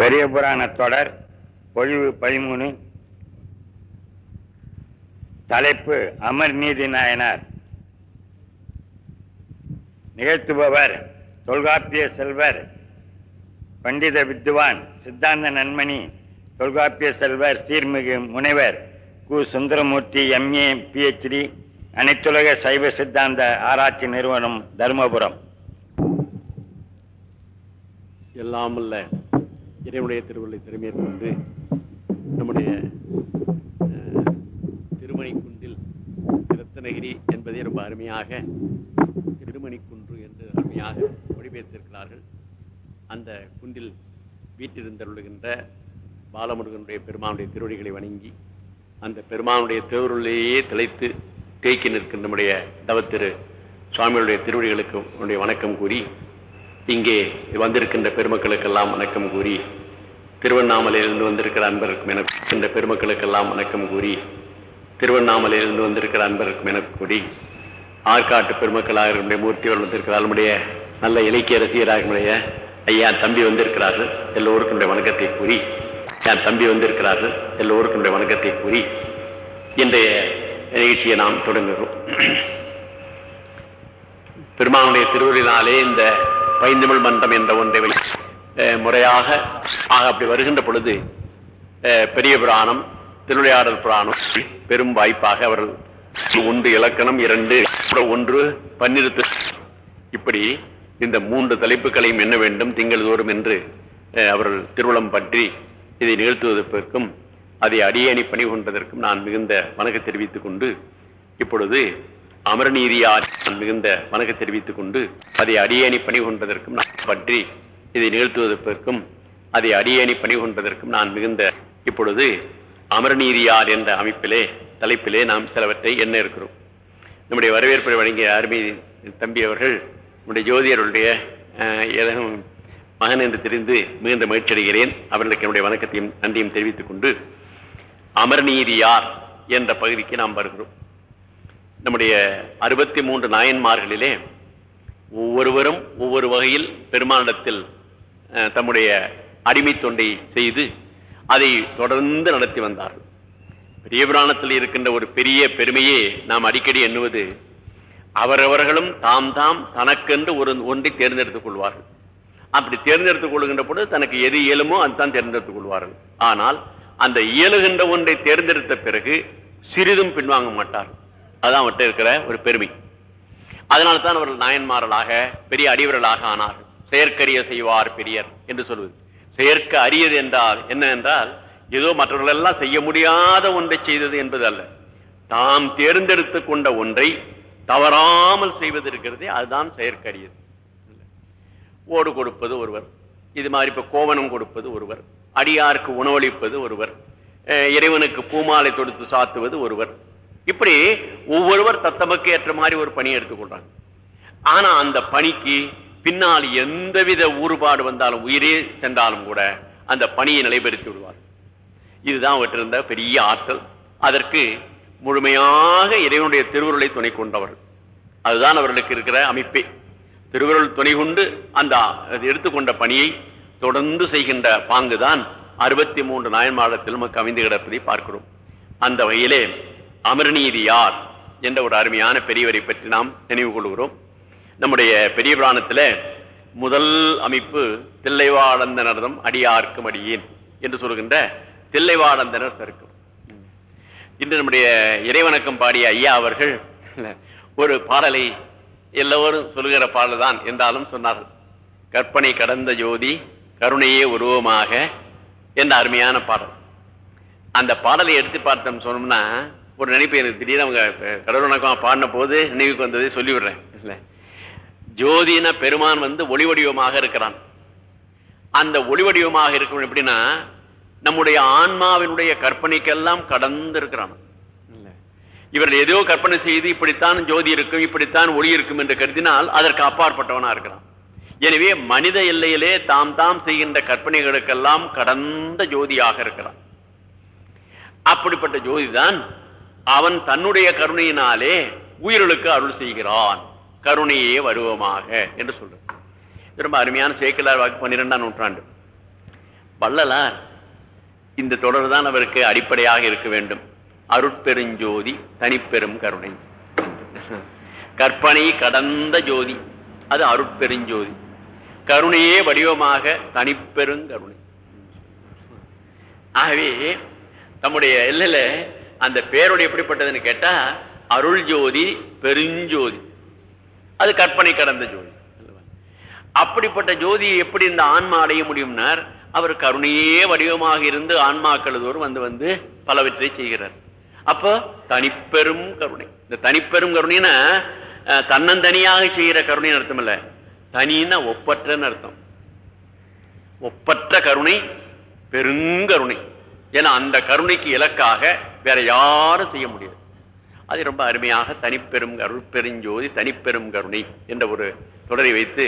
பெரிய புராண தொடர் பொழிவு பதிமூணு தலைப்பு அமர் நீதி நாயனார். நிகழ்த்துபவர் தொல்காப்பிய செல்வர் பண்டித வித்துவான் சித்தாந்த நன்மணி தொல்காப்பிய செல்வர் சீர்மிகு முனைவர் கு. சுந்தரமூர்த்தி எம்ஏ பிஹெச்டி அனைத்துலக சைவ சித்தாந்த ஆராய்ச்சி நிறுவனம் தருமபுரம். எல்லாமல்ல இறைவனுடைய திருவள்ளை திறமேற்கொண்டு நம்முடைய திருமணி திருமணிக்குன்றில் ரத்னகிரி என்பதை ரொம்ப அருமையாக திருமணிக்குன்று என்று அருமையாக மொழிபெயர்த்திருக்கிறார்கள். அந்த குன்றில் வீட்டிருந்தருளுகின்ற பாலமுருகனுடைய பெருமானுடைய திருவடிகளை வணங்கி அந்த பெருமானுடைய திருவருளையே திளைத்து தேக்கி நிற்கின்ற நம்முடைய தவத்திரு சுவாமிகளுடைய திருவடிகளுக்கு உன்னுடைய வணக்கம் கூறி இங்கே வந்திருக்கின்ற பெருமக்களுக்கெல்லாம் வணக்கம் கூறி திருவண்ணாமலையிலிருந்து வந்திருக்கிற அன்பருக்கும் என இந்த பெருமக்களுக்கெல்லாம் வணக்கம் கூறி திருவண்ணாமலையிலிருந்து வந்திருக்கிற அன்பருக்கும் என கூறி ஆற்காட்டு பெருமக்களாக நம்முடைய மூர்த்திகள் வந்திருக்கிறார். நம்முடைய நல்ல இலக்கிய ரசிகராக நம்முடைய ஐயா தம்பி வந்திருக்கிறார்கள். எல்லோருக்கும் வணக்கத்தை கூறி என் தம்பி வந்திருக்கிறார்கள். எல்லோருக்கும் வணக்கத்தை கூறி இன்றைய நிகழ்ச்சியை நாம் தொடங்குகிறோம். பெருமானுடைய திருவருளினாலே இந்த பைந்தமிழ் மன்றம் என்ற ஒன்றை அஹ் முறையாக ஆக அப்படி வருகின்ற பொழுது அஹ் பெரிய புராணம் திருவிளையாடல் புராணம் பெரும் வாய்ப்பாக அவர்கள் ஒன்று இலக்கணம் இரண்டு ஒன்று பன்னிருத்து இப்படி இந்த மூன்று தலைப்புகளையும் என்ன வேண்டும் திங்கள் தோறும் என்று அஹ், அவர்கள் திருவுளம் பற்றி இதை நிகழ்த்துவதற்கும் அதை அடியணி பணி கொண்டதற்கும் நான் மிகுந்த வணக்கம் தெரிவித்துக் கொண்டு இப்பொழுது அமரநீதியார் மிகுந்த வணக்க தெரிவித்துக் கொண்டு அதை அடியணி பணி கொண்டதற்கும் நான் பற்றி இதை நிகழ்த்துவதற்கும் அதை அடியணி பணி கொண்டதற்கும் நான் மிகுந்த இப்பொழுது அமரநீதியார் என்ற அமைப்பிலே தலைப்பிலே நாம் சிலவற்றை எண்ண இருக்கிறோம். நம்முடைய வரவேற்பை வழங்கிய அருமை தம்பி அவர்கள் நம்முடைய ஜோதியருடைய அஹ், மகன் என்று தெரிந்து மிகுந்த மகிழ்ச்சி அடைகிறேன். அவர்களுக்கு என்னுடைய வணக்கத்தையும் நன்றியும் தெரிவித்துக் கொண்டு அமர்நீதியார் என்ற பகுதிக்கு நாம் வருகிறோம். நம்முடைய அறுபத்தி மூன்று நாயன்மார்களிலே ஒவ்வொருவரும் ஒவ்வொரு வகையில் பெருமானிடத்தில் தம்முடைய அடிமை தொண்டை செய்து அதை தொடர்ந்து நடத்தி வந்தார்கள். பெரிய புராணத்தில் இருக்கின்ற ஒரு பெரிய பெருமையே நாம் அடிக்கடி எண்ணுவது அவரவர்களும் தாம் தாம் தனக்கென்று ஒரு ஒன்றை தேர்ந்தெடுத்துக் கொள்வார்கள். அப்படி தேர்ந்தெடுத்துக் கொள்கின்ற பொழுது தனக்கு எது இயலுமோ அதுதான் தேர்ந்தெடுத்துக் கொள்வார்கள். ஆனால் அந்த இயலுகின்ற ஒன்றை தேர்ந்தெடுத்த பிறகு சிறிதும் பின்வாங்க மாட்டார்கள். அதான் அவர்கிட்ட இருக்கிற ஒரு பெருமை. அதனால தான் அவர்கள் நாயன்மார்களாக பெரிய அடிவர்களாக ஆனார்கள். செயற்கரிய செய்வார் பெரியர் என்று சொல்வது. செயற்க அரியது என்றால் என்ன என்றால் ஏதோ மற்றவர்கள் எல்லாம் செய்ய முடியாத ஒன்றை செய்தது என்பது அல்ல. தாம் தேர்ந்தெடுத்து கொண்ட ஒன்றை தவறாமல் செய்வது இருக்கிறதே அதுதான் செயற்கரியது. ஓடு கொடுப்பது ஒருவர் இது மாதிரி இப்ப கோவனம் கொடுப்பது ஒருவர் அடியாருக்கு உணவளிப்பது ஒருவர் அஹ் இறைவனுக்கு பூமாலை தொடுத்து சாத்துவது ஒருவர் இப்படி ஒவ்வொருவர் தத்தமக்கு ஏற்ற மாதிரி ஒரு பணி எடுத்துக்கொள்றாங்க ஆனா அந்த பணிக்கு பின்னால் எந்தவித ஊறுபாடு வந்தாலும் உயிரே சென்றாலும் கூட அந்த பணியை நிலைபெறுத்தி விடுவார். இதுதான் அவற்றிருந்த பெரிய ஆற்றல். அதற்கு முழுமையாக இறைவனுடைய திருவுருளை துணை கொண்டவர்கள். அதுதான் அவர்களுக்கு இருக்கிற அமைப்பே. திருவுருள் துணை கொண்டு அந்த அது எடுத்துக்கொண்ட பணியை தொடர்ந்து செய்கின்ற பாங்குதான் அறுபத்தி மூன்று நாயன்மாடத்தில் நமக்கு அமைந்து கிடப்பதை பார்க்கிறோம். அந்த வகையிலே அமர்நீதி யார் என்ற ஒரு அருமையான பெரியவரை பற்றி நாம் நினைவு கொள்கிறோம். நம்முடைய பெரிய புராணத்துல முதல் அமைப்பு தில்லைவாடந்தனரதம் அடியார்க்கும் அடியேன் என்று சொல்கின்ற தில்லைவாடந்தனர் சருக்கம். இன்று நம்முடைய இறைவணக்கம் பாடிய ஐயா அவர்கள் ஒரு பாடலை எல்லோரும் சொல்லுகிற பாடல் தான் என்றாலும் சொன்னார்கள். கற்பனை கடந்த ஜோதி கருணையே உருவமாக என்ற அருமையான பாடல். அந்த பாடலை எடுத்து பார்த்தோம் சொன்னோம்னா ஒரு நினைப்பு எனக்கு திடீர்னு அவங்க கடவுள் வணக்கம் பாடின போது நினைவுக்கு வந்ததை சொல்லிவிடுறேன். இல்ல. ஜோதின பெருமான் வந்து ஒளி வடிவமாக இருக்கிறான். அந்த ஒளி வடிவமாக இருக்கணும் எப்படின்னா நம்முடைய ஆன்மாவினுடைய கற்பனைக்கெல்லாம் கடந்து இருக்கிறான். இவர்கள் ஏதோ கற்பனை செய்து இப்படித்தான் ஜோதி இருக்கும் இப்படித்தான் ஒளி இருக்கும் என்று கருதினால் அதற்கு அப்பாற்பட்டவனா இருக்கிறான். எனவே மனித எல்லையிலே தாம் தாம் செய்கின்ற கற்பனைகளுக்கெல்லாம் கடந்த ஜோதியாக இருக்கிறான். அப்படிப்பட்ட ஜோதிதான் அவன் தன்னுடைய கருணையினாலே உயிர்களுக்கு அருள் செய்கிறான். கருணையே வருவமாக என்று சொல்றது ரொம்ப அருமையான சேக்கிலார் வாக்கு பன்னிரெண்டாம் நூற்றாண்டு. வள்ளலார் இந்த தொடர் தான் அவருக்கு அடிப்படையாக இருக்க வேண்டும். அருட்பெருஞ்சோதி தனிப்பெரும் கருணை. கற்பனை கடந்த ஜோதி அது அருட்பெருஞ்சோதி. கருணையே வடிவமாக தனிப்பெருங்கருணை ஆகவே தம்முடைய எல்லையில அந்த பேரோடு எப்படிப்பட்டதுன்னு கேட்டா அருள் ஜோதி பெருஞ்சோதி. அது கற்பனை கடந்த ஜோதி. அப்படிப்பட்ட ஜோதியை எப்படி இந்த ஆன்மா அடைய முடியும்னார்? அவர் கருணையே வடிவமாக இருந்து ஆன்மாக்களதோடு வந்து வந்து பலவற்றை செய்கிறார். அப்போ தனிப்பெரும் கருணை. இந்த தனிப்பெரும் கருணைனா அஹ், தன்னந்தனியாக செய்கிற கருணைன்னு அர்த்தம் இல்ல தனின்னா ஒப்பற்றன்னு அர்த்தம். ஒப்பற்ற கருணை பெருங்கருணை. ஏன்னா அந்த கருணைக்கு இலக்காக வேற யாரும் செய்ய முடியாது. அது ரொம்ப அருமையாக தனிப்பெரும் அருள் பெருஞ்சோதி தனிப்பெரும் கருணை என்ற ஒரு தொடரை வைத்து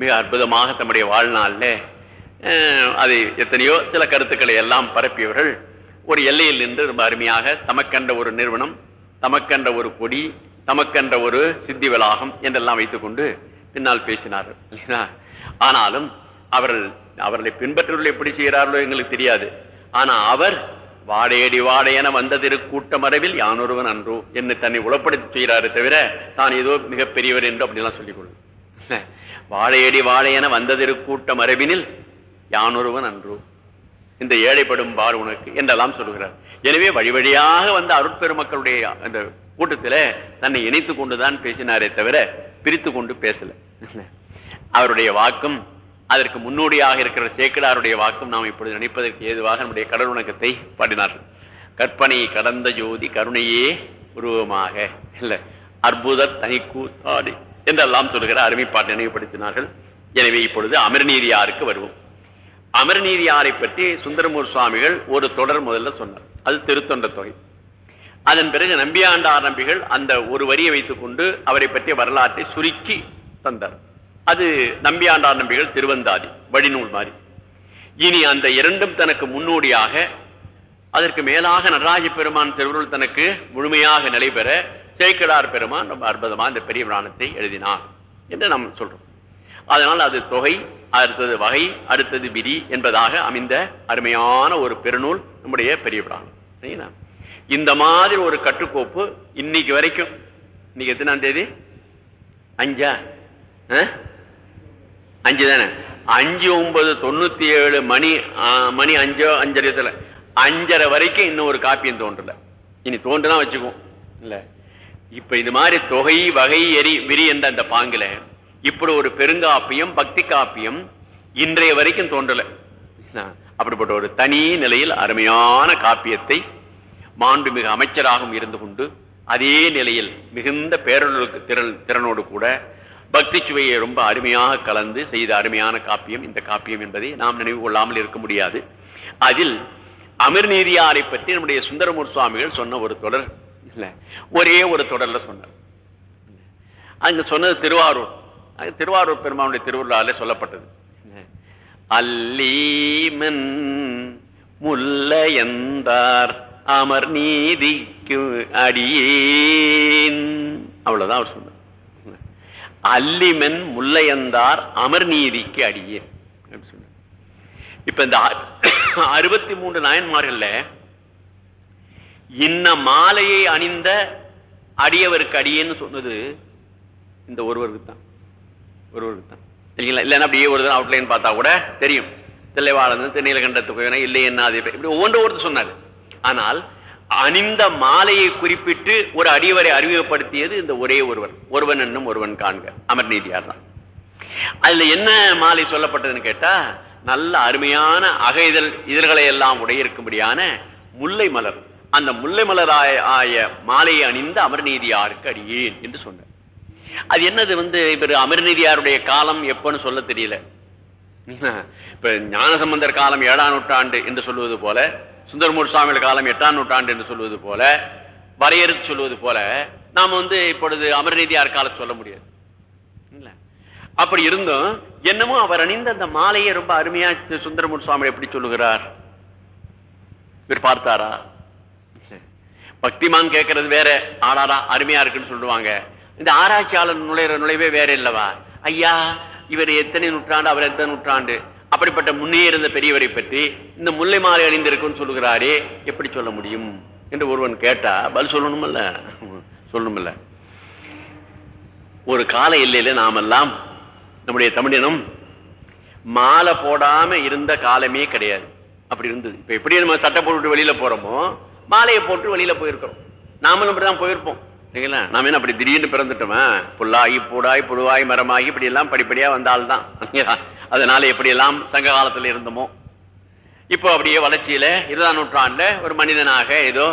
மிக அற்புதமாக தம்முடைய வாழ்நாளில் அதை அது எத்தனையோ சில கருத்துக்களை எல்லாம் பரப்பியவர்கள் ஒரு எல்லையில் நின்று ரொம்ப அருமையாக தமக்கென்ற ஒரு நிறுவனம் தமக்கென்ற ஒரு கொடி தமக்கென்ற ஒரு சித்தி வளாகம் என்றெல்லாம் வைத்துக்கொண்டு பின்னால் பேசினார்கள் ஆனாலும் அவர்கள் அவர்களை பின்பற்றுவர்கள் எப்படி செய்கிறார்களோ எங்களுக்கு தெரியாது. ஆனா அவர் வாடையடி வாடையென வந்த திருக்கூட்ட மரபில் யானொருவன் அன்றோ என்னை தன்னை உளப்படுத்தி செய்கிறாரு தவிர தான் ஏதோ மிகப்பெரியவர் என்று அப்படிலாம் சொல்லிக் கொள்ளும் வாழையடி வாழையென வந்ததிருக்கூட்ட மரபினில் யானொருவன் அன்றோ. இந்த ஏழைப்படும் பார் உனக்கு என்றெல்லாம் சொல்லுகிறார். எனவே வழி வழியாக வந்த அருட்பெருமக்களுடைய அந்த கூட்டத்தில் தன்னை இணைத்துக் கொண்டுதான் பேசினாரே தவிர பிரித்து கொண்டு பேசல. அவருடைய வாக்கும் அதற்கு முன்னோடியாக இருக்கிற சேக்கிடாருடைய வாக்கும் நாம் இப்பொழுது நினைப்பதற்கு ஏதுவாக நம்முடைய கடல் உணக்கத்தை பாடினார்கள். கற்பனை கடந்த ஜோதி கருணையே உருவமாக. இல்ல அற்புத தனிக்கூத்தாடி என்றெல்லாம் சொல்லுகிற அருமைப்பாட்டை நினைவுபடுத்தினார்கள். எனவே இப்பொழுது அமர்நீதியாருக்கு வருவோம். அமர்நீதியாரை பற்றி சுந்தரமூர் சுவாமிகள் ஒரு தொடர் முதல்ல சொன்னார். அது திருத்தொண்ட தொகை. அதன் பிறகு நம்பியாண்ட ஆரம்பிகள் அந்த ஒரு வரியை வைத்துக் கொண்டு அவரை பற்றிய வரலாற்றை சுருக்கி தந்தார். அது நம்பியாண்டார் நம்பிகள் திருவந்தாதி வழிநூல் மாதிரி. இனி அந்த இரண்டும் தனக்கு முன்னோடியாக அதற்கு மேலாக நடராஜ பெருமான் திருவருள் தனக்கு முழுமையாக நிலைபெற சேக்கடார் பெருமான் ரொம்ப அற்புதமா இந்த பெரிய புராணத்தை எழுதினார் என்று நாம் சொல்றோம். அதனால் அது தொகை அடுத்தது வகை அடுத்தது விதி என்பதாக அமைந்த அருமையான ஒரு பெருநூல் நம்முடைய பெரிய புராணம். சரிங்களா? இந்த மாதிரி ஒரு கட்டுக்கோப்பு இன்னைக்கு வரைக்கும் இன்னைக்கு எத்தனாம் தேதி? அஞ்சா? ஆ? அஞ்சு தானே அஞ்சு ஒன்பது தொண்ணூத்தி ஏழு மணி மணி அஞ்சோ அஞ்சரை அஞ்சரை வரைக்கும் இன்னும் ஒரு காப்பியம் தோன்றல. இனி தோன்றுனா வச்சுக்குவோம். இல்ல. இப்ப இது மாதிரி தொகை வகை எரி விரி என்ற அந்த பாங்குல இப்படி ஒரு பெருங்காப்பியம் பக்தி காப்பியம் இன்றைய வரைக்கும் தோன்றல. அப்படிப்பட்ட ஒரு தனி நிலையில் அருமையான காப்பியத்தை மாண்புமிகு அமைச்சராகவும் இருந்து கொண்டு அதே நிலையில் மிகுந்த பேரலுக்கு திறன் திறனோடு கூட பக்தி சுவையை ரொம்ப அருமையாக கலந்து செய்த அருமையான காப்பியம். இந்த காப்பியம் என்பதை நாம் நினைவு கொள்ளாமல் இருக்க முடியாது. அதில் அமிர்நீதியாரை பற்றி நம்முடைய சுந்தரமூர் சுவாமிகள் சொன்ன ஒரு தொடர் இல்ல ஒரே ஒரு தொடர்ல சொன்னார். அங்க சொன்னது திருவாரூர். அது திருவாரூர் பெருமானுடைய திருவிழால சொல்லப்பட்டது. அல்லீமன் முல்லையந்தார் அமர் நீதிக்கு அடியேன். அவ்வளவுதான் அவர் சொன்னார். அல்லிமென் முல்லையந்தார் அமர்நீதிக்கு அடியேன் இப்ப இந்த அறுபத்தி மூன்று நாயன்மார்கள்ல இன்ன மாலையை அணிந்த அடியவருக்கு அடியேன்னு சொன்னது இந்த ஒருவருக்கு தான். ஒருவருக்கு தான். சரிங்களா? இல்லைன்னா அப்படியே ஒரு அவுட்லைன் பார்த்தா கூட தெரியும். தில்லைவாளன் திருநீலகண்டத்து கண்டத்துக்கு இல்லை என்ன அது இப்படி ஒவ்வொன்று ஒருத்தர் சொன்னார். ஆனால் அணிந்த மாலையை குறிப்பிட்டு ஒரு அடியவரை அறிமுகப்படுத்தியது இந்த ஒரே ஒருவன். ஒருவன் என்னும் ஒருவன் காண்க. அமர்நீதியார் தான். அதுல என்ன மாலை சொல்லப்பட்டதுன்னு கேட்டா நல்ல அருமையான அகைதல் இதழ்களை எல்லாம் உடையிருக்கும்படியான முல்லை மலர். அந்த முல்லை மலர் ஆய ஆய மாலையை அணிந்த அமர்நீதியாருக்கு அடியேன் என்று சொன்னார். அது என்னது வந்து இவர் அமர்நீதியாருடைய காலம் எப்பன்னு சொல்ல தெரியல. இப்ப ஞானசம்பந்தர் காலம் ஏழாம் நூற்றாண்டு என்று சொல்லுவது போல சுந்தரமூர் சுவாமியோட காலம் எட்டாம் நூற்றாண்டு என்று சொல்வது போல வரையறுத்து சொல்வது போல நாம வந்து இப்பொழுது அமர்நீதியார் காலம் சொல்ல முடியாது. அப்படி இருந்தும் என்னமோ அவர் அணிந்த அந்த மாலையை ரொம்ப அருமையா சுந்தரமூர் சுவாமி எப்படி சொல்லுகிறார்? இவர் பார்த்தாரா? பக்திமான் கேட்கறது வேற ஆடாடா அருமையா இருக்குன்னு சொல்லுவாங்க. இந்த ஆராய்ச்சியாளர் நுழையிற நுழைவே வேற இல்லவா? ஐயா இவர் எத்தனை நூற்றாண்டு அவர் எத்தனை நூற்றாண்டு? அப்படிப்பட்ட முன்னே இருந்த பெரியவரை பற்றி இந்த முல்லை மாலை அணிந்திருக்குன்னு சொல்லுகிறாரே எப்படி சொல்ல முடியும்? என்று ஒருவன் கேட்டா பதில் சொல்லணுமல்ல. சொல்லணுமல்ல. ஒரு கால எல்லையில நாமெல்லாம் நம்முடைய தமிழினம் மாலை போடாம இருந்த காலமே கிடையாது. அப்படி இருந்தது. இப்ப எப்படி நம்ம சட்டை போட்டு வெளியில போறோமோ மாலையை போட்டு வெளியில போயிருக்கிறோம். நாமளும் அப்படிதான் போயிருப்போம். சரிங்களா நாம என்ன அப்படி திடீர்னு பிறந்துட்டோமா? புல்லாகி பூடாய் புழுவாய் மரமாகி இப்படி எல்லாம் படிப்படியா வந்தால்தான். அதனால எப்படி எல்லாம் சங்க காலத்தில் இருந்தோமோ இப்போ அப்படியே வளர்ச்சியில இருபதாம் நூற்றாண்டுல ஒரு மனிதனாக ஏதோ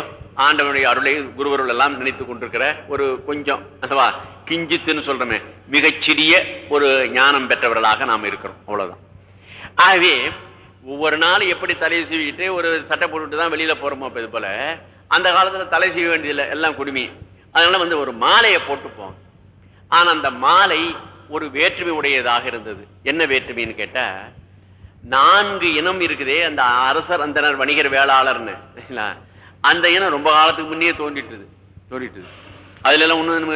ஆண்டவனுடைய அருளை குருவருள் எல்லாம் நினைத்து கொண்டிருக்கிற ஒரு கொஞ்சம் அதுவா கிஞ்சித்துன்னு சொல்றோமே மிகச்சிறிய ஒரு ஞானம் பெற்றவர்களாக நாம் இருக்கிறோம் அவ்வளவுதான். ஆகவே ஒவ்வொரு நாளும் எப்படி தலையை சீவிக்கிட்டு ஒரு சட்டை போட்டுட்டு தான் வெளியில போறோமோ இது போல அந்த காலத்துல தலை சீவ வேண்டியதில்லை எல்லாம் குடுமி. அதனால வந்து ஒரு மாலையை போட்டுப்போம். ஆனா அந்த மாலை ஒரு வேற்றுமை உடையதாக இருந்தது. என்ன வேற்றுமைன்னு கேட்டா நான்கு இனம் இருக்குதே அந்த அரசர் அந்தனர் வணிகர் வேளாளர்னு. அந்த இனம் ரொம்ப காலத்துக்கு முன்னே தோன்றிட்டுது. தோன்றிட்டுது. அதுல எல்லாம் ஒண்ணு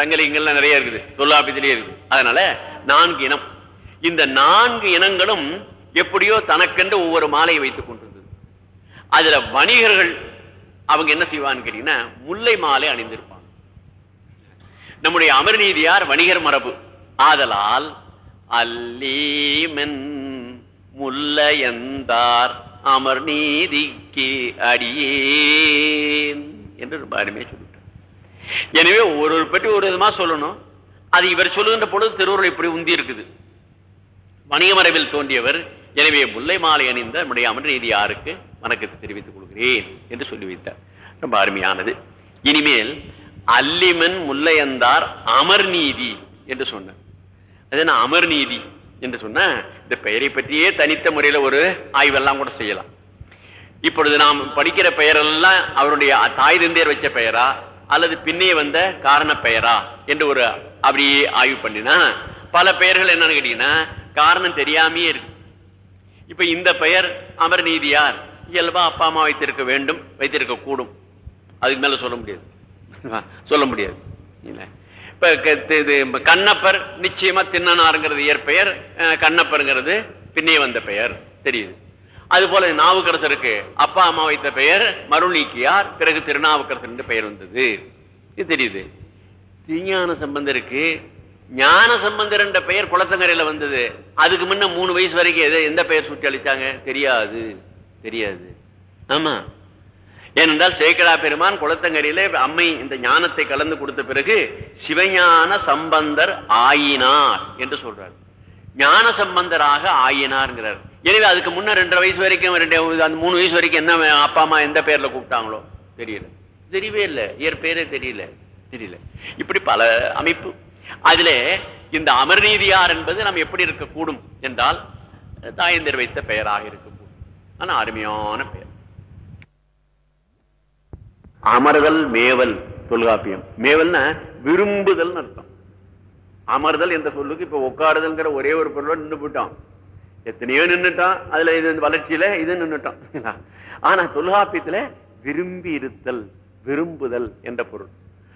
சங்கலிங்கள்லாம் நிறைய இருக்குது. தொல்லாபித்திலேயே இருக்குது. அதனால நான்கு இனம். இந்த நான்கு இனங்களும் எப்படியோ தனக்கென்று ஒவ்வொரு மாலையை வைத்துக் கொண்டிருந்தது. அதுல வணிகர்கள் அவங்க என்ன செய்வான்னு கேட்டீங்கன்னா முல்லை மாலை அணிந்திருப்பாங்க. நம்முடைய அமர்நீதியார் வணிகர் மரபு. ஆதலால் அல்லீமென் முல்லையந்தார் அமர்நீதிக்கு அடியேன் என்று ரொம்ப அருமையை சொல்லிட்டார் எனவே ஒரு பற்றி ஒரு விதமா சொல்லணும். அது இவர் சொல்லுகின்ற பொழுது திருவுருள் இப்படி உந்தி இருக்குது. வணிக மரபில் தோன்றியவர் எனவே முல்லை மாலை அணிந்த நம்முடைய அமர்நீதியாருக்கு வணக்கத்தை தெரிவித்துக் கொள்கிறேன் என்று சொல்லி வைத்தார் ரொம்ப அருமையானது. இனிமேல் அல்லிமன் முல்லையந்தார் அமர்நீதி என்று சொன்ன. அது என்ன அமர்நீதி என்று சொன்ன? இந்த பெயரை பற்றியே தனித்த முறையில ஒரு ஆய்வெல்லாம் கூட செய்யலாம். இப்பொழுது நாம் படிக்கிற பெயரெல்லாம் அவருடைய தாய் தந்தையர் வச்ச பெயரா? அல்லது பின்னே வந்த காரண பெயரா? என்று ஒரு அப்படியே ஆய்வு பண்ணினா பல பெயர்கள் என்னன்னு கேட்டீங்கன்னா காரணம் தெரியாமையே இருக்கு. இப்ப இந்த பெயர் அமர்நீதியார் இயல்பா அப்பா அம்மா வைத்திருக்க வேண்டும் வைத்திருக்க கூடும் அதுக்கு மேல சொல்ல முடியாது. சொல்ல முடியாது. இப்ப க- இது கண்ணப்பர் நிச்சயமா தின்னனாருங்கிறது இயற்பெயர். கண்ணப்பருங்கிறது பின்னே வந்த பெயர். தெரியுது. அது போல நாவுக்கரசருக்கு அப்பா அம்மா வைத்த பெயர் மருநீக்கியார் பிறகு திருநாவுக்கரசர் என்று பெயர் வந்தது. இது தெரியுது. திருஞான சம்பந்தருக்கு ஞான சம்பந்தர் என்ற பெயர் குளத்தங்கரையில வந்தது. அதுக்கு முன்ன மூணு வயசு வரைக்கும் எந்த பெயர் சுற்றி அளிச்சாங்க? தெரியாது. தெரியாது. ஆமா. ஏனென்றால் சேக்கடா பெருமான் குளத்தங்கரையில அம்மை இந்த ஞானத்தை கலந்து கொடுத்த பிறகு சிவஞான சம்பந்தர் ஆயினார் என்று சொல்றார். ஞான சம்பந்தராக ஆயினார்ங்கிறார். எனவே அதுக்கு முன்ன ரெண்டரை வயசு வரைக்கும் ரெண்டு அந்த மூணு வயசு வரைக்கும் என்ன அப்பா அம்மா எந்த பேர்ல கூப்பிட்டாங்களோ தெரியல. தெரியவே இல்லை. இயற்பெயரே தெரியல. தெரியல. இப்படி பல அமைப்பு. அதுல இந்த அமர்நீதியார் என்பது நம்ம எப்படி இருக்கக்கூடும் என்றால் தாயந்தர் வைத்த பெயராக இருக்கக்கூடும். ஆனா அருமையான பெயர். அமர்தல் மேவல் தொல்காப்பியம். மேவல்னா விரும்புதல் அர்த்தம். அமர்தல் என்ற சொல்லுக்கு இப்ப உட்காருதல்ங்கிற ஒரே ஒரு பொருளோட நின்று போயிட்டோம் எத்தனையோ நின்னுட்டான். அதுல இது வளர்ச்சியில இது நின்னுட்டான். ஆனா தொல்காப்பியத்துல விரும்பி இருத்தல் விரும்புதல் என்ற பொருள்.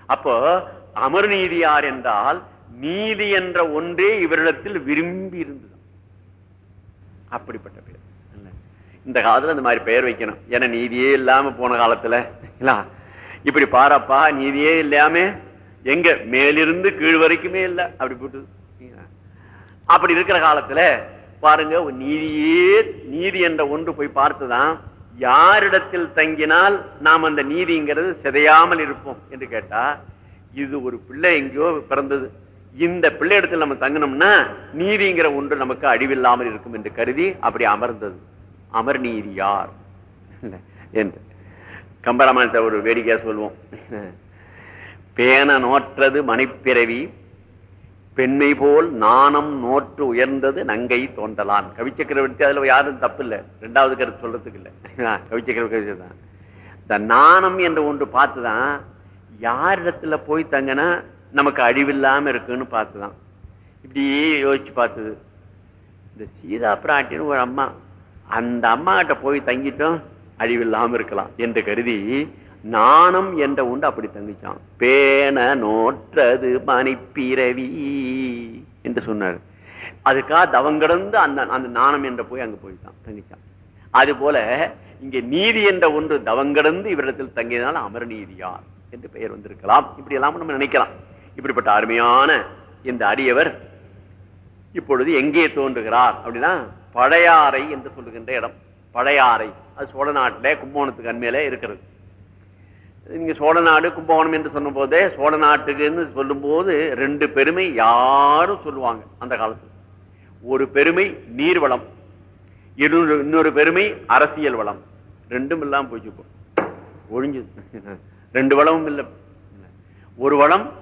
அப்போ அமர்நீதியார் என்றால் நீதி என்ற ஒன்றே இவரிடத்தில் விரும்பி இருந்தது. அப்படிப்பட்ட பேர். இந்த காலத்துல அந்த மாதிரி பெயர் வைக்கணும். ஏன்னா நீதியே இல்லாம போன காலத்துல. இல்ல? இப்படி பாரப்பா நீதியே இல்லாம எங்க மேலிருந்து கீழ் வரைக்குமே இல்ல. அப்படி போட்டு அப்படி இருக்கிற காலத்துல பாருங்க நீதியே நீதி என்ற ஒன்று போய் பார்த்துதான் யாரிடத்தில் தங்கினால் நாம் அந்த நீதிங்கிறது சிதையாமல் இருப்போம் என்று கேட்டா இது ஒரு பிள்ளை எங்கேயோ பிறந்தது. இந்த பிள்ளை இடத்துல நம்ம தங்கினோம்னா நீதிங்கிற ஒன்று நமக்கு அழிவில்லாமல் இருக்கும் என்று கருதி அப்படி அமர்ந்தது. அமர் நீதி யார்? என்று. கம்பராமாயணத்தை ஒரு வேடிக்கையா சொல்லுவோம். பேன நோற்றது மணிப்பிறவி பெண்ணை போல் நாணம் நோற்று உயர்ந்தது நங்கை தோன்றலான். கவிச்சக்கரவர்த்தி அதுல யாரும் தப்பு இல்லை ரெண்டாவது கருத்து சொல்றதுக்கு இல்லை. கவி தான் இந்த நாணம் என்ற ஒன்று பார்த்துதான் யாரிடத்துல போய் தங்கினா நமக்கு அழிவில்லாம இருக்குன்னு பார்த்துதான். இப்படியே யோசிச்சு பார்த்தது. இந்த சீதா பிராட்டின்னு ஒரு அம்மா. அந்த அம்மா கிட்ட போய் தங்கிட்டோம். அழிவில்லாம இருக்கலாம் என்று கருதி நாணம் என்ற உண்டு அப்படி தங்கிச்சான். பேன நோற்றது மணிப்பிறவி என்று சொன்னார். அதுக்காக தவங்கடந்து அந்த அந்த நாணம் என்ற போய் அங்க போயிட்டான் தங்கிச்சான். அது போல இங்க நீதி என்ற ஒன்று தவங்கடந்து இவரிடத்தில் தங்கியதனால அமர நீதியார் என்று பெயர் வந்திருக்கலாம். இப்படி எல்லாம் நம்ம நினைக்கலாம். இப்படிப்பட்ட அருமையான இந்த அரியவர் இப்பொழுது எங்கே தோன்றுகிறார் அப்படின்னா பழையாறை என்று சொல்லுகின்ற இடம். பழையாறை. அது சோழ நாட்டிலே கும்பகோணத்துக்கு அண்மையிலே இருக்கிறது. நீங்க சோழ நாடு கும்பகோணம் என்று சொன்ன போதே சோழ நாட்டுக்குன்னு சொல்லும் போது ரெண்டு பெருமை யாரும் சொல்லுவாங்க அந்த காலத்துல. ஒரு பெருமை நீர்வளம் இன்னொரு இன்னொரு பெருமை அரசியல் வளம். ரெண்டும் இல்லாம போச்சு ஒழிஞ்சு. ரெண்டு வளமும் இல்லை. ஒரு வளம்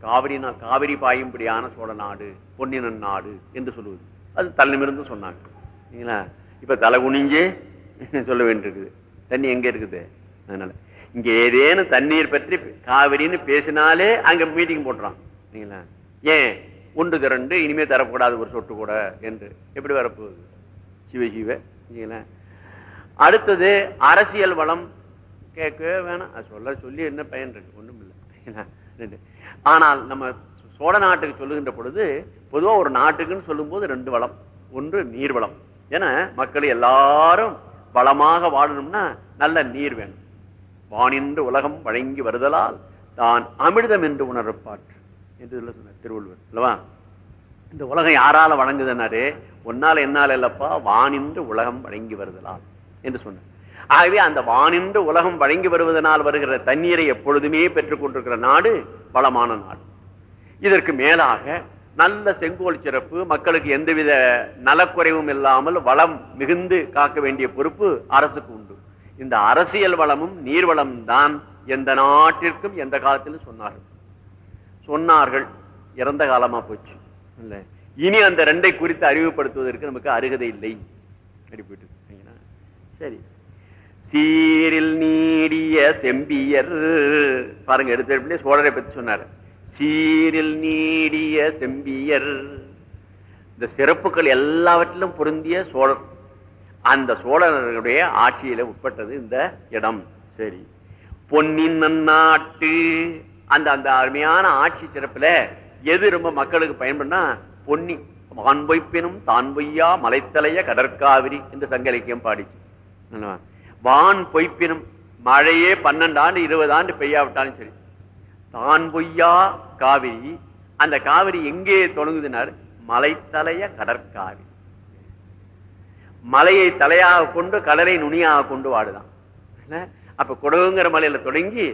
காவிரி நா- காவிரி பாயும்படியான சோழ நாடு பொன்னினன் நாடு என்று சொல்லுவது. அது தலைநிமிர்ந்து சொன்னாங்க. இப்ப தலை குனிஞ்சு சொல்ல வேண்டியிருக்குது. தண்ணி எங்க இருக்குது? அதனால. இங்க ஏதேனும் தண்ணீர் பற்றி காவிரின்னு பேசினாலே அங்க மீட்டிங் போட்டுறான். சரிங்களா ஏன்? ஒன்று திரண்டு இனிமே தரக்கூடாது ஒரு சொட்டு கூட என்று. எப்படி வரப்போகுது? சிவ சிவ. சரிங்களா அடுத்தது அரசியல் வளம். கேட்கவே வேணாம். அது சொல்ல சொல்லி என்ன பயன் இருக்கு? ஒன்றும் இல்லை. ஆனால் நம்ம சோழ நாட்டுக்கு சொல்லுகின்ற பொழுது பொதுவாக ஒரு நாட்டுக்குன்னு சொல்லும்போது ரெண்டு வளம். ஒன்று நீர் வளம் ஏன்னா மக்கள் எல்லாரும் வளமாக வாழணும்னா நல்ல நீர் வேணும். வானின்று உலகம் வழங்கி வருதலால் தான் அமிர்தம் என்று உணரப்பாற்று என்று சொன்னார் திருவள்ளுவர் அல்லவா? இந்த உலகம் யாரால வழங்குதுன்னாரு? உன்னால் என்னால் இல்லப்பா வானின்று உலகம் வழங்கி வருதலால் என்று சொன்னார். ஆகவே அந்த வானின்று உலகம் வழங்கி வருவதனால் வருகிற தண்ணீரை எப்பொழுதுமே பெற்றுக் கொண்டிருக்கிற நாடு பலமான நாடு. இதற்கு மேலாக நல்ல செங்கோல் சிறப்பு மக்களுக்கு எந்தவித நலக்குறைவும் இல்லாமல் வளம் மிகுந்து காக்க வேண்டிய பொறுப்பு அரசுக்கு உண்டு. இந்த அரசியல் வளமும் நீர்வளம் தான் எந்த நாட்டிற்கும் எந்த காலத்திலும் சொன்னார்கள். சொன்னார்கள் இறந்த காலமா போச்சு. இல்ல இனி அந்த ரெண்டை குறித்து அறிவுப்படுத்துவதற்கு நமக்கு அருகதை இல்லை. சரி. சீரில் நீடிய செம்பியர் பாருங்க எடுத்த சோழரை பத்தி சொன்னார். சீரில் நீடிய செம்பியர். இந்த சிறப்புகள் எல்லாவற்றிலும் பொருந்திய சோழர் அந்த சோழர்களுடைய ஆட்சியில உட்பட்டது இந்த இடம். சரி. பொன்னின் நன்னாட்டு அந்த அந்த அருமையான ஆட்சி சிறப்புல எது ரொம்ப மக்களுக்கு பயன்படுனா பொன்னி. வான் பொய்ப்பினும் தான் பொய்யா மலைத்தலைய கடற்காவிரி என்று சங்க இலக்கியம் பாடிச்சு? வான் பொய்ப்பினும் மழையே பன்னெண்டு ஆண்டு இருபது ஆண்டு பெய்யாவிட்டாலும் சரி. தான் பொய்யா காவிரி. அந்த காவிரி எங்கே தொடங்குதுனார் மலைத்தலைய கடற்காவிரி மலையை தலையாக கொண்டு கடலை நுனியாக கொண்டு வாடுதான். அப்ப குடகுங்கிற மலையில தொடங்கி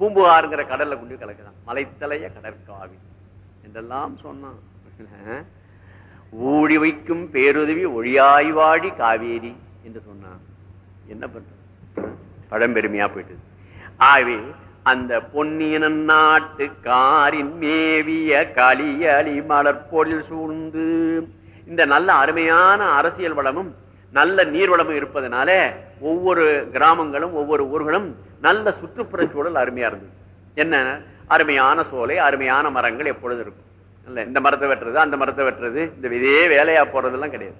பூம்புகாருங்கிற கடல்ல கொண்டு கலக்குதான். மலைத்தலைய கடற்காவி என்றெல்லாம் சொன்னான். ஊழி வைக்கும் பேருதவி ஒழியாய்வாடி காவேரி என்று சொன்னான். என்ன பண்ற பழம்பெருமையா போயிட்டு ஆகவே அந்த பொன்னியன நாட்டு காரின் மேவிய களியலி மலர்பொழில் சூழ்ந்து இந்த நல்ல அருமையான அரசியல் வளமும் நல்ல நீர் வளமும் இருப்பதனால ஒவ்வொரு கிராமங்களும் ஒவ்வொரு ஊர்களும் நல்ல சுற்றுப்புற சூழல் அருமையா இருந்தது. என்ன? அருமையான சோலை அருமையான மரங்கள் எப்பொழுது இருக்கும். இல்ல இந்த மரத்தை வெட்டுறது அந்த மரத்தை வெட்டுறது இந்த இதே வேலையா போறதெல்லாம் கிடையாது.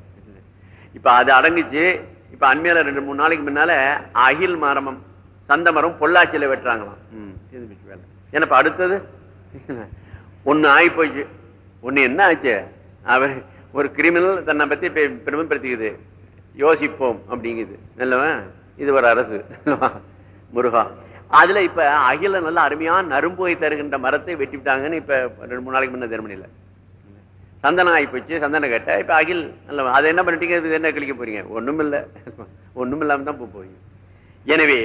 இப்ப அது அடங்குச்சு. இப்ப அண்மையில ரெண்டு மூணு நாளைக்கு முன்னால அகில் மரமம் சந்த மரம் பொள்ளாச்சியில வெட்டுறாங்களாம். இப்ப அடுத்தது? ஒண்ணு ஆகி போச்சு ஒண்ணு என்ன ஆச்சு? அவர் ஒரு கிரிமினல் தன்னை பத்தி பெருமைப்படுத்திக்குது. யோசிப்போம் அப்படிங்குது. நல்லவா இது ஒரு அரசு? முருகா. அதுல இப்ப அகில நல்ல அருமையான நரும்போய் தருகின்ற மரத்தை வெட்டி விட்டாங்கன்னு இப்ப ரெண்டு மூணு நாளைக்கு முன்ன ஜெர்மனில சந்தனம் ஆகி போச்சு சந்தனம் கேட்ட இப்ப அகில் நல்ல அதை என்ன பண்ணிட்டீங்க? இது என்ன கழிக்க போறீங்க? ஒண்ணும் இல்ல ஒண்ணும் இல்லாம தான் போறீங்க. எனவே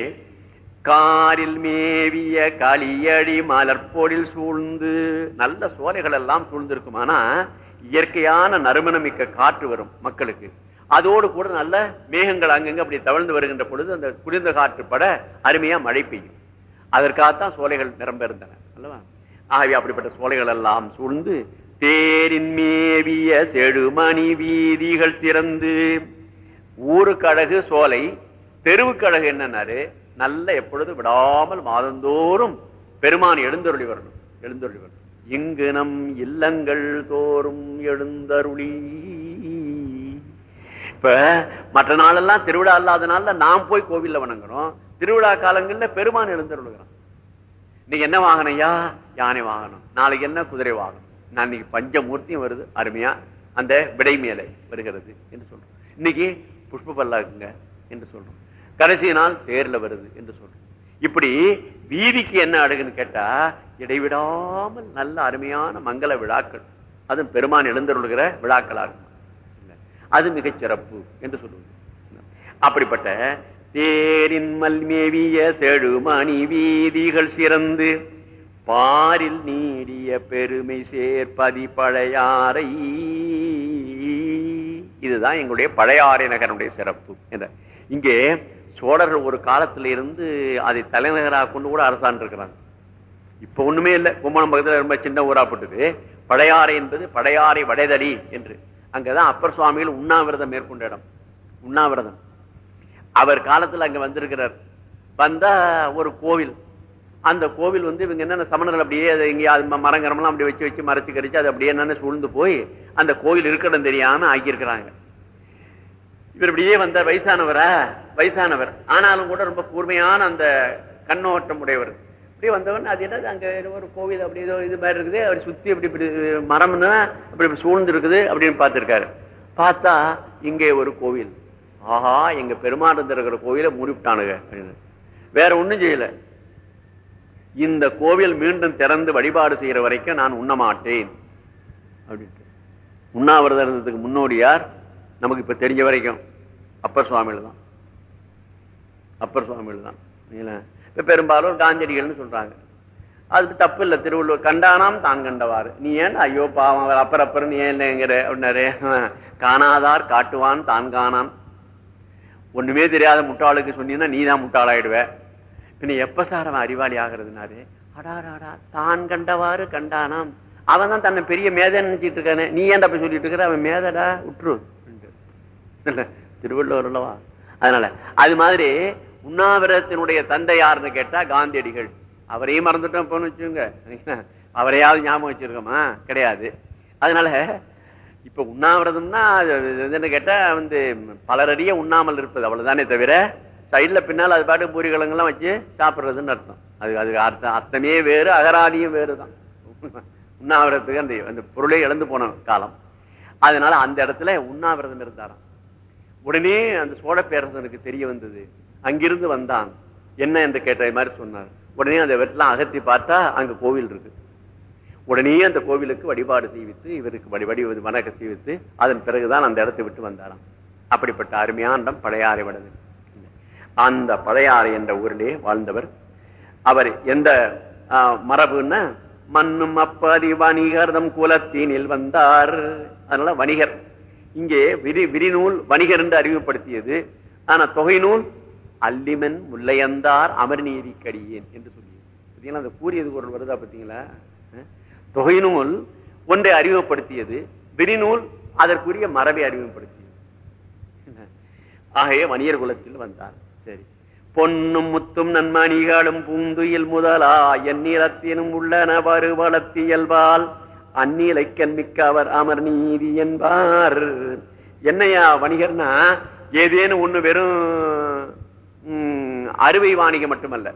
காரில் மேவிய களியடி மலர்பொழில் சூழ்ந்து நல்ல சோலைகள் எல்லாம் சூழ்ந்திருக்குமானா இயற்கையான நறுமணமிக்க காற்று வரும் மக்களுக்கு. அதோடு கூட நல்ல மேகங்கள் அங்கங்க அப்படி தவழ்ந்து வருகின்ற பொழுது அந்த குளிர்ந்த காற்று பட அருமையா மழை பெய்யும். அதற்காகத்தான் சோலைகள் நிரம்ப இருந்தன அல்லவா? ஆகவே அப்படிப்பட்ட சோலைகள் எல்லாம் சூழ்ந்து தேரின் மேவிய செடுமணி வீதிகள் சிறந்து ஊருக்கழகு சோலை தெருவுக்கழகு என்னன்னாரு? நல்ல எப்பொழுது விடாமல் மாதந்தோறும் பெருமான் எழுந்தருளி வரணும். எழுந்தருளி வரணும். இங்கு நம் இல்லங்கள் தோறும் எழுந்தருளி. இப்ப மற்ற நாளெல்லாம் திருவிழா இல்லாத நாள்ல நாம் போய் கோவில்ல வணங்குறோம். திருவிழா காலங்கள்ல பெருமான் எழுந்தருளுகிறான். இன்னைக்கு என்ன வாகனம் ஐயா? யானை வாகனம். நாளைக்கு என்ன குதிரை வாகனம்? நான் இன்னைக்கு பஞ்சமூர்த்தியும் வருது அருமையா. அந்த விடை மேலே வருகிறது என்று சொல்றோம். இன்னைக்கு புஷ்ப பல்லாக்குங்க என்று சொல்றோம். கடைசி நாள் தேர்ல வருது என்று சொல்றோம் இப்படி வீதிக்கு என்ன அழகுன்னு கேட்டா இடைவிடாமல் நல்ல அருமையான மங்கள விழாக்கள். அதுவும் பெருமான் எழுந்தருளுகிற விழாக்களாக இருக்கும். அது மிகச் சிறப்பு என்று சொல்லுவது அப்படிப்பட்ட தேரின் மல்மேவிய செழுமணி வீதிகள் சிறந்து பாரில் நீடிய பெருமை சேர்ப்பதி பழையாறை இதுதான் எங்களுடைய பழையாறை நகரனுடைய சிறப்பு. என்ற இங்கே சோழர்கள் ஒரு காலத்துல இருந்து அதை தலைநகராக கொண்டு கூட அரசாண்டு இருக்கிறாங்க இப்ப ஒண்ணுமே இல்லை. கும்பலம் பக்கத்துல ரொம்ப சின்ன ஊரா போட்டுது. படையாறை என்பது படையாறை வடைதடி என்று. அங்கதான் அப்பர் சுவாமிகள் உண்ணாவிரதம் மேற்கொண்ட இடம். உண்ணாவிரதம். அவர் காலத்துல அங்க வந்திருக்கிறார். வந்தா ஒரு கோவில். அந்த கோவில் வந்து இவங்க என்னென்ன சமணர்கள் அப்படியே அதை இங்கே மரங்கரமெல்லாம் அப்படி வச்சு வச்சு மறைச்சு கடிச்சு அது அப்படியே என்னென்ன சூழ்ந்து போய் அந்த கோவில் இருக்கடம் தெரியாம ஆக்கியிருக்கிறாங்க. இவர் இப்படியே வந்தார். வயசானவரா? வயசானவர். ஆனாலும் கூட ரொம்ப கூர்மையான அந்த கண்ணோட்டம் உடையவர். இப்படி வந்தவன் அது என்னது அங்க ஒரு கோவில் அப்படி ஏதோ இது மாதிரி இருக்குது அவர் சுத்தி அப்படி இப்படி மரம்னா அப்படி இப்படி சூழ்ந்து இருக்குது அப்படின்னு பார்த்திருக்காரு. பார்த்தா இங்கே ஒரு கோவில். ஆஹா எங்க பெருமாள் இருக்கிற கோவில மூடிவிட்டானுங்க அப்படின்னு. வேற ஒண்ணும் செய்யல. இந்த கோவில் மீண்டும் திறந்து வழிபாடு செய்யற வரைக்கும் நான் உண்ண மாட்டேன். அப்படின்ட்டு. உண்ணாவிரதம் இருந்ததுக்கு முன்னோடியார் நமக்கு இப்ப தெரிஞ்ச வரைக்கும் அப்பர் சுவாமிகள் தான். அப்பர் சுவாமிகள் தான். இப்ப பெரும்பாலும் காஞ்சடிகள்னு சொல்றாங்க. அதுக்கு தப்பு இல்லை. திருவள்ளுவர் கண்டானாம் தான் கண்டவாறு. நீ ஏன் ஐயோ பாவம் அவர் அப்பர் அப்பர் நீ ஏன்ங்கிற அப்படின்னாரு. காணாதார் காட்டுவான் தான் காணான் ஒண்ணுமே தெரியாத முட்டாளுக்கு சொன்னீங்கன்னா நீ தான் முட்டாளாயிடுவ. பின்ன எப்ப சார் அவன் அறிவாளி ஆகிறதுனாரு? அடாராடா தான் கண்டவாறு கண்டானாம். அவன் தான் தன்னை பெரிய மேதன் நினைச்சிட்டு இருக்கானே. நீ ஏன்டா போய் சொல்லிட்டு இருக்கிற? அவன் மேதடா உற்று. திருவள்ளுவர் அல்லவா? அதனால அது மாதிரி உண்ணாவிரதத்தினுடைய தந்தை யாருன்னு கேட்டா காந்தியடிகள். அவரையும் மறந்துட்டோம் போன்னு வச்சுங்க அவரையாவது ஞாபகம் வச்சிருக்கோமா? கிடையாது. அதனால இப்ப உண்ணாவிரதம்னா என்ன கேட்டா வந்து பலரடிய உண்ணாமல் இருப்பது அவ்வளவுதானே தவிர சைட்ல பின்னால் அது பாட்டு பூரி கிழங்கெல்லாம் வச்சு சாப்பிடுறதுன்னு அர்த்தம். அது அதுக்கு அர்த்தம் அர்த்தமே வேறு அகராதியும் வேறுதான். உண்ணாவிரதத்துக்கு அந்த அந்த பொருளை இழந்து போன காலம். அதனால அந்த இடத்துல உண்ணாவிரதம் இருந்தாராம். உடனே அந்த சோழ பேரரசனுக்கு தெரிய வந்தது. அங்கிருந்து வந்தான். என்ன என்று கேட்ட மாதிரி சொன்னார். உடனே அந்த வெட்டெல்லாம் அகத்தி பார்த்தா அங்க கோவில் இருக்கு. உடனே அந்த கோவிலுக்கு வழிபாடு செய்வித்து இவருக்கு வடிவடி வணக்க செய்வித்து அதன் பிறகுதான் அந்த இடத்தை விட்டு வந்தாராம். அப்படிப்பட்ட அருமையான இடம் பழையாறை வடது அந்த பழையாறை என்ற ஊரிலே வாழ்ந்தவர். அவர் எந்த மரபுன்னா மண்ணும் அப்பதி வணிகர்தம் குலத்தீனில் வந்தார். அதனால வணிகர். இங்கே விரி விரிநூல் வணிகர் என்று அறிமுகப்படுத்தியது. ஆனா தொகை நூல் அல்லிமன் முல்லையந்தார் அமர்நீதி கடியேன் என்று சொல்லி அந்த கூறியது குரல் வருதா பார்த்தீங்களா? தொகை நூல் ஒன்றை அறிமுகப்படுத்தியது விரிநூல் அதற்குரிய மரபை அறிமுகப்படுத்தியது. ஆகவே வணிகர் குலத்தில் வந்தார். சரி. பொன்னும் முத்தும் நன்மணிகளும் பூந்துயில் முதலா எந்நிறத்தினும் உள்ளன வருவளத்தி இயல்பால். அந்நிலைக்கன் மிக்க அவர் அமர் நீதி என்பார். என்னையா வணிகர்னா ஏதேனும் ஒண்ணு வெறும் அறுவை வாணிகம் மட்டுமல்ல.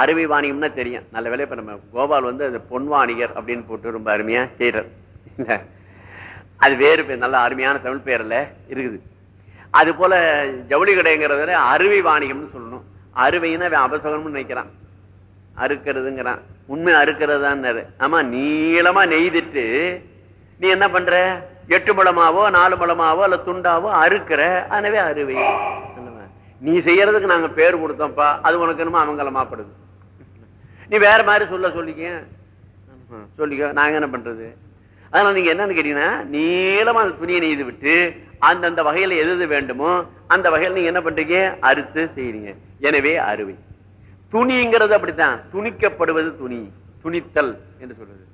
அறுவை வாணிகம்னா தெரியும். நல்ல வேலை இப்ப நம்ம கோபால் வந்து அது பொன் வாணிகர் அப்படின்னு போட்டு ரொம்ப அருமையா செய்யறார் அது வேறு பேர் நல்ல அருமையான தமிழ் பேர்ல இருக்குது. அது போல ஜவுளி கடைங்கிறத அறுவை வாணிகம்னு சொல்லணும். அறுவைன்னா அபசகம்னு நினைக்கிறான். அறுக்கிறதுங்கிறான். உண்மை அறுக்கிறதான் ஆமா நீளமா நெய்துட்டு நீ என்ன பண்ற? எட்டு பழமாவோ நாலு பழமாவோ அல்ல துண்டாவோ அறுக்கிற. எனவே அறுவை நீ செய்யறதுக்கு நாங்க பேர் கொடுத்தோம்ப்பா அது உனக்கு என்னமோ அவங்கலமாப்படுது நீ வேற மாதிரி சொல்ல சொல்லிக்க சொல்லிக்க நாங்க என்ன பண்றது? அதனால நீங்க என்னன்னு கேட்டீங்கன்னா நீளமா அந்த துணியை நெய்து விட்டு அந்தந்த வகையில எது எது வேண்டுமோ அந்த வகையில் நீங்க என்ன பண்றீங்க? அறுத்து செய்யறீங்க எனவே அறுவை. துணிங்கிறது அப்படித்தான். துணிக்கப்படுவது துணி. துணித்தல் என்று சொல்றது.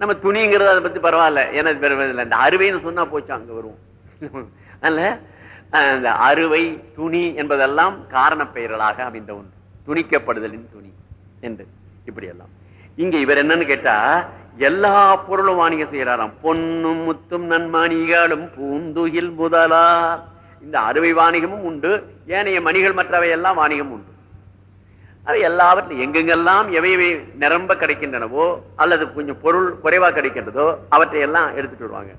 நம்ம துணிங்கிறது அதை பத்தி பரவாயில்ல. ஏன்னா இந்த அறுவைன்னு சொன்னா போச்சு அங்க வருவோம் அதனால அந்த அறுவை துணி என்பதெல்லாம் காரண பெயர்களாக அமைந்த ஒன்று. துணிக்கப்படுதலின் துணி என்று இப்படி எல்லாம் இங்க இவர் என்னன்னு கேட்டா எல்லா பொருளும் வாணிகம் செய்யறாராம் பொன்னும் முத்தும் நன்மணிகளும் பூந்துகில் முதலா. இந்த அறுவை வாணிகமும் உண்டு ஏனைய மணிகள் மற்றவை எல்லாம் வாணிகம் உண்டு. அது எல்லாவற்றிலும் எங்கெங்கெல்லாம் எவை எவை நிரம்ப கிடைக்கின்றனவோ அல்லது கொஞ்சம் பொருள் குறைவா கிடைக்கின்றதோ அவற்றை எல்லாம் எடுத்துட்டு வருவாங்க.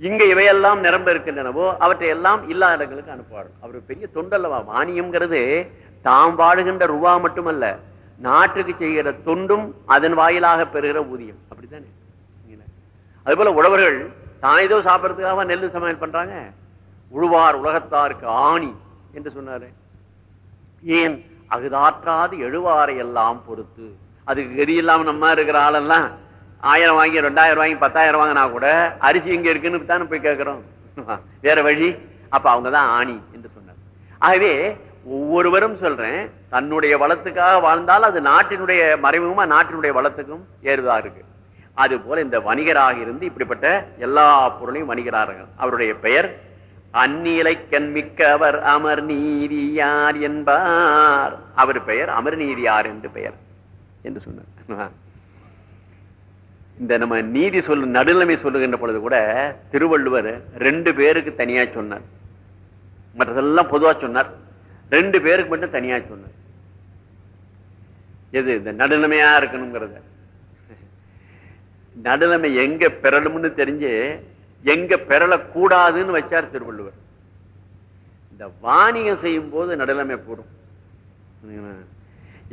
இங்க இவையெல்லாம் நிரம்ப இருக்கின்றனவோ அவற்றை எல்லாம் இல்லாத இடங்களுக்கு அனுப்புவார் அவர் பெரிய தொண்டல்லவா? மானியம்ங்கிறது தாம் வாழுகின்ற ரூபா மட்டுமல்ல நாட்டுக்கு செய்கிற தொண்டும் அதன் வாயிலாக பெறுகிற ஊதியம். அப்படித்தானே? அது போல உழவர்கள் தான் ஏதோ சாப்பிட்றதுக்காக நெல் சமையல் பண்றாங்க. உழுவார் உலகத்தாருக்கு ஆணி என்று சொன்னாரு. ஏன்? அகுதாற்றாது எழுவாரை எல்லாம் பொறுத்து. அதுக்கு கதி இல்லாம நம்ம இருக்கிற ஆளெல்லாம் ஆயிரம் வாங்கி ரெண்டாயிரம் வாங்கி பத்தாயிரம் வாங்கினா கூட அரிசி எங்க இருக்குன்னு தானே போய் கேட்கிறோம். வேற வழி? அப்ப அவங்கதான் ஆணி என்று சொன்னார். ஆகவே ஒவ்வொருவரும் சொல்றேன் தன்னுடைய வளத்துக்காக வாழ்ந்தால் அது நாட்டினுடைய மறைமுகமா நாட்டினுடைய வளத்துக்கும் ஏறுதா இருக்கு. அது போல இந்த வணிகராக இருந்து இப்படிப்பட்ட எல்லா பொருளையும் வணிகரார்கள். அவருடைய பெயர் அந்நிலைக்கண் மிக்கவர் அமர் நீதியார் என்பார். அவர் பெயர் அமர் நீதியார் என்று பெயர் என்று சொன்னார். இந்த நம்ம நீதி சொல்லு நடுநிலைமை சொல்லுகின்ற பொழுது கூட திருவள்ளுவர் ரெண்டு பேருக்கு தனியா சொன்னார். மற்றதெல்லாம் பொதுவா சொன்னார். ரெண்டு பேருக்கு மட்டும் தனியா சொன்னார். எது இந்த நடுநிலைமையா இருக்கணுங்கிறத. நடுநிலைமை எங்க பெறணும்னு தெரிஞ்சு எங்க பெறலக்கூடாதுன்னு வச்சார் திருவள்ளுவர். இந்த வாணிகம் செய்யும் போது நடுநிலைமை போடும்.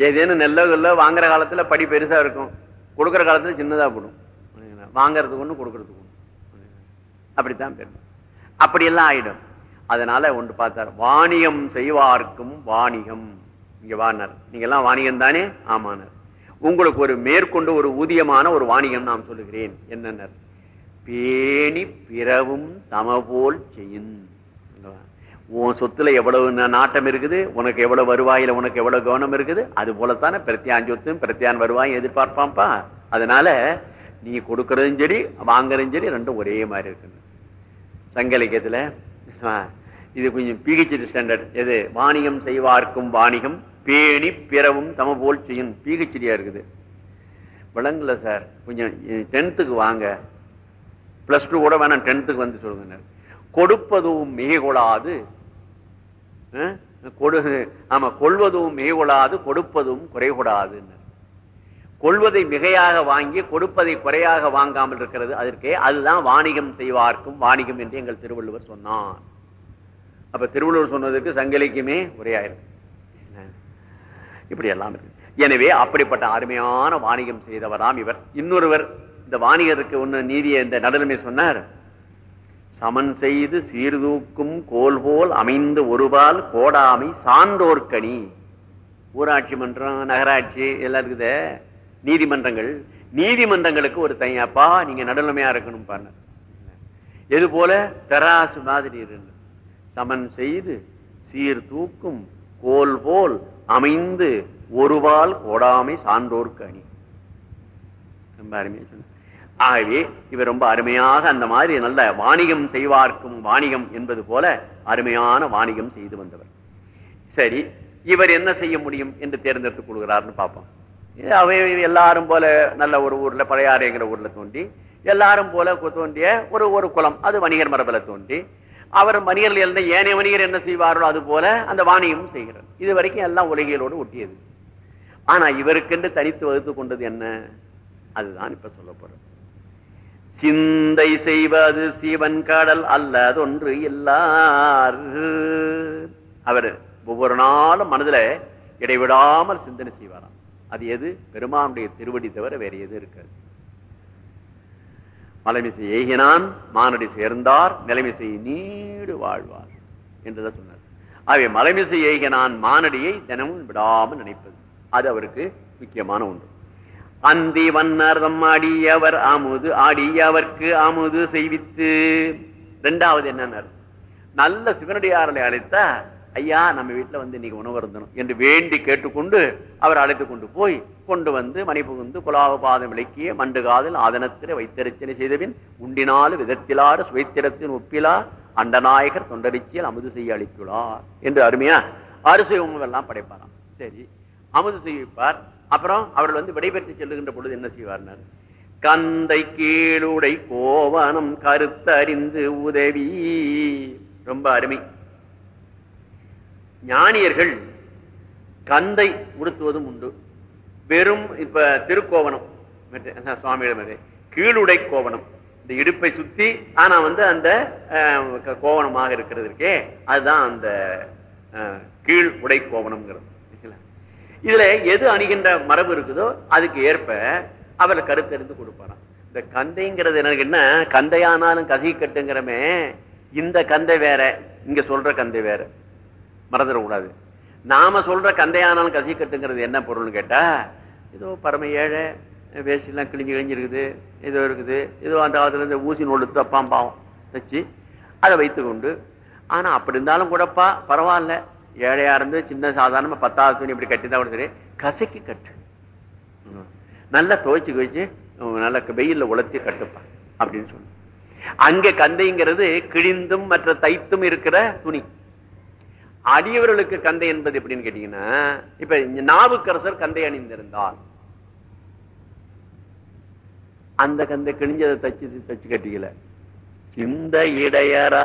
ஏதேனும் நெல்ல வாங்குற காலத்துல படி பெருசா இருக்கும். கொடுக்குற காலத்தில் சின்னதாக போடும். வாங்கறதுக்கு ஒன்று கொடுக்கறதுக்கு ஒன்று அப்படித்தான் பெரும் அப்படியெல்லாம் ஆயிடும். அதனால ஒன்று பார்த்தார் வாணிகம் செய்வார்க்கும் வாணிகம். இங்க வாணர் நீங்க எல்லாம் வாணிகம் தானே? ஆமானர். உங்களுக்கு ஒரு மேற்கொண்டு ஒரு ஊதியமான ஒரு வாணிகம் நான் சொல்லுகிறேன். என்னன்னர். பேணி பிறவும் தமபோல் செய்யும் உன் சொத்துல எவ்வளவு நாட்டம் இருக்குது உனக்கு எவ்வளவு வருவாயில உனக்கு எவ்வளவு கவனம் இருக்குது அது போலத்தானே பிரத்தியான் சொத்தும் பிரத்தியான் வருவாயும் எதிர்பார்ப்பான்ப்பா. அதனால நீ கொடுக்கறதும் சரி வாங்குறதும் சரி ரெண்டும் ஒரே மாதிரி இருக்கு சங்க இலக்கியத்துல இது கொஞ்சம் பிஹெச்டி ஸ்டாண்டர்ட் எது? வாணிகம் செய்வார்க்கும் வாணிகம் பேணி பிறவும் தம போல் செய்யும். பிஹெச்டியா இருக்குது. விளங்கல சார். கொஞ்சம் டென்த்துக்கு வாங்க. பிளஸ் டூ கூட வேணாம் டென்த்துக்கு வந்து சொல்லுங்க கொடுப்பதும் மிக கொடு ஆமா கொள்வதும் மிக கொடுப்பதும் குறைகூடாது கொள்வதை மிகையாக வாங்கி கொடுப்பதை குறையாக வாங்காமல் இருக்கிறது. அதற்கே அதுதான் வாணிகம் செய்வார்க்கும் வாணிகம் என்று எங்கள் திருவள்ளுவர் சொன்னார். அப்ப திருவள்ளுவர் சொன்னதுக்கு சங்கிலிக்குமே உரையாயிருக்கு இப்படி எல்லாம் இருக்கு. எனவே அப்படிப்பட்ட அருமையான வாணிகம் செய்தவராம் இவர். இன்னொருவர் இந்த வாணிகருக்கு ஒண்ணு நீதியை இந்த நடுநிலை சொன்னார். சமன் செய்து சீர்தூக்கும் கோல் போல் அமைந்து ஒருபால் கோடாமை சான்றோர்கனி ஊராட்சி மன்றம் நகராட்சி எல்லாம் இருக்குது நீதிமன்றங்கள். நீதிமன்றங்களுக்கு ஒரு தனியாப்பா நீங்க நடுநிலைமையா இருக்கணும் பாருங்க. எது போல? தராசு மாதிரி இருந்து. சமன் செய்து சீர் தூக்கும் கோல் போல் அமைந்து ஒருவால் கோடாமை சான்றோர்க்கு அணி ரொம்ப அருமையா சொன்ன ஆகவே இவர் ரொம்ப அருமையாக அந்த மாதிரி நல்ல வாணிகம் செய்வார்க்கும் வாணிகம் என்பது போல அருமையான வாணிகம் செய்து வந்தவர். சரி இவர் என்ன செய்ய முடியும் என்று தேர்ந்தெடுத்துக் கொள்கிறார்னு பார்ப்போம். அவை எல்லாரும் போல நல்ல ஒரு ஊர்ல பழையாறுங்கிற ஊர்ல தோண்டி எல்லாரும் போல தோண்டிய ஒரு ஒரு குளம் அது வணிகர் மரபல தோண்டி அவர் வணிகர்கள் எழுந்த ஏனைய வணிகர் என்ன செய்வாரோ அது போல அந்த வாணிகமும் செய்கிறார். இது வரைக்கும் எல்லாம் உலகியலோடு ஒட்டியது. ஆனா இவருக்கென்று தனித்து வகுத்து கொண்டது என்ன? அதுதான் இப்ப சொல்ல போறோம் சிந்தை செய்வது சிவன் கடல் அல்லதொன்று எல்லார் அவர் ஒவ்வொரு நாளும் மனதுல இடைவிடாமல் சிந்தனை செய்வாராம். அது எது? பெருமானுடைய திருவடி தவிர வேற எது இருக்காது. மலைமிசை ஏகினான் மானடி சேர்ந்தார் நிலைமிசை நீடு வாழ்வார் என்றுதான் சொன்னார். ஆகவே மலைமிசை ஏகினான் மானடியை தினமும் விடாமல் நினைப்பது. அது அவருக்கு முக்கியமான ஒன்று. அந்தி வண்ணர்தம் அடியவர் அமுது ஆடியவர்க்கு அமுது செய்வித்து. ரெண்டாவது என்ன நல்ல சிவனடியாரலை அழைத்தா ஐயா நம்ம வீட்டுல வந்து இன்னைக்கு உணவு இருந்தணும் என்று வேண்டி கேட்டுக்கொண்டு அவர் அழைத்து கொண்டு போய் கொண்டு வந்து மணிபுகுந்து குலாவ பாதம் விளக்கிய மண்டு காதல் ஆதனத்திலே வைத்தரிச்சனை செய்தபின் உண்டினாலு விதத்திலாறு சுவைத்திரத்தின் ஒப்பிலா அண்டநாயகர் தொண்டரிச்சியல் அமுது செய்ய அளித்துள்ளார் என்று அருமையா அரிசி உணவெல்லாம் படைப்பாராம். சரி அமுது செய்விப்பார். அப்புறம் அவர்கள் வந்து விடைபெற்று செல்லுகின்ற பொழுது என்ன செய்வார்னார் கந்தை கீழுடை கோவனம் கருத்தறிந்து உதவி. ரொம்ப அருமை. ஞானியர்கள் கந்தை உடுத்துவதும் உண்டு. வெறும் இப்ப திருக்கோவனம் மற்ற- சுவாமியிடம் கீழுடை கோவனம் இந்த இடுப்பை சுத்தி ஆனா வந்து அந்த கோவனமாக இருக்கிறது இருக்கே அதுதான் அந்த அஹ், கீழ் உடை கோவணம்ங்கிறது. இதுல எது அணிகின்ற மரபு இருக்குதோ அதுக்கு ஏற்ப அவரை கருத்தறிந்து கொடுப்பாராம். இந்த கந்தைங்கிறது எனக்கு என்ன? கந்தையானாலும் கசி கட்டுங்கிறமே இந்த கந்தை வேற. இங்க சொல்ற கந்தை வேற. மறந்துடக்கூடாது. நாம சொல்ற கந்தையானாலும் கசி கட்டுங்கிறது என்ன பொருள்னு கேட்டா ஏதோ பரம ஏழை வேஷ்டிலாம் கிழிஞ்சு கிழிஞ்சு இருக்குது ஏதோ இருக்குது. ஏதோ அந்த காலத்துல இந்த ஊசி நோடு தப்பாம் பாவம். வச்சு அதை வைத்துக்கொண்டு ஆனா அப்படி இருந்தாலும் கூடப்பா பரவாயில்ல. ஏழையா இருந்து சின்ன சாதாரணமா பத்தாவது துணி இப்படி கட்டி தான் கூட சரி. கசக்கி கட்டு. நல்லா துவைச்சு குவிச்சு நல்ல வெயில்ல உலர்த்தி கட்டுப்பா அப்படின்னு சொன்ன அங்க கந்தைங்கிறது கிழிந்தும் மற்ற தைத்தும் இருக்கிற துணி. அடியவர்களுக்கு கந்தை என்பது எப்படின்னு கேட்டீங்கன்னா இப்ப நாவுக்கரசர் கந்தை அணிந்திருந்தால் அந்த கந்தை கிழிஞ்சதை தச்சு தச்சு கட்டிக்கல. இந்த இடையரா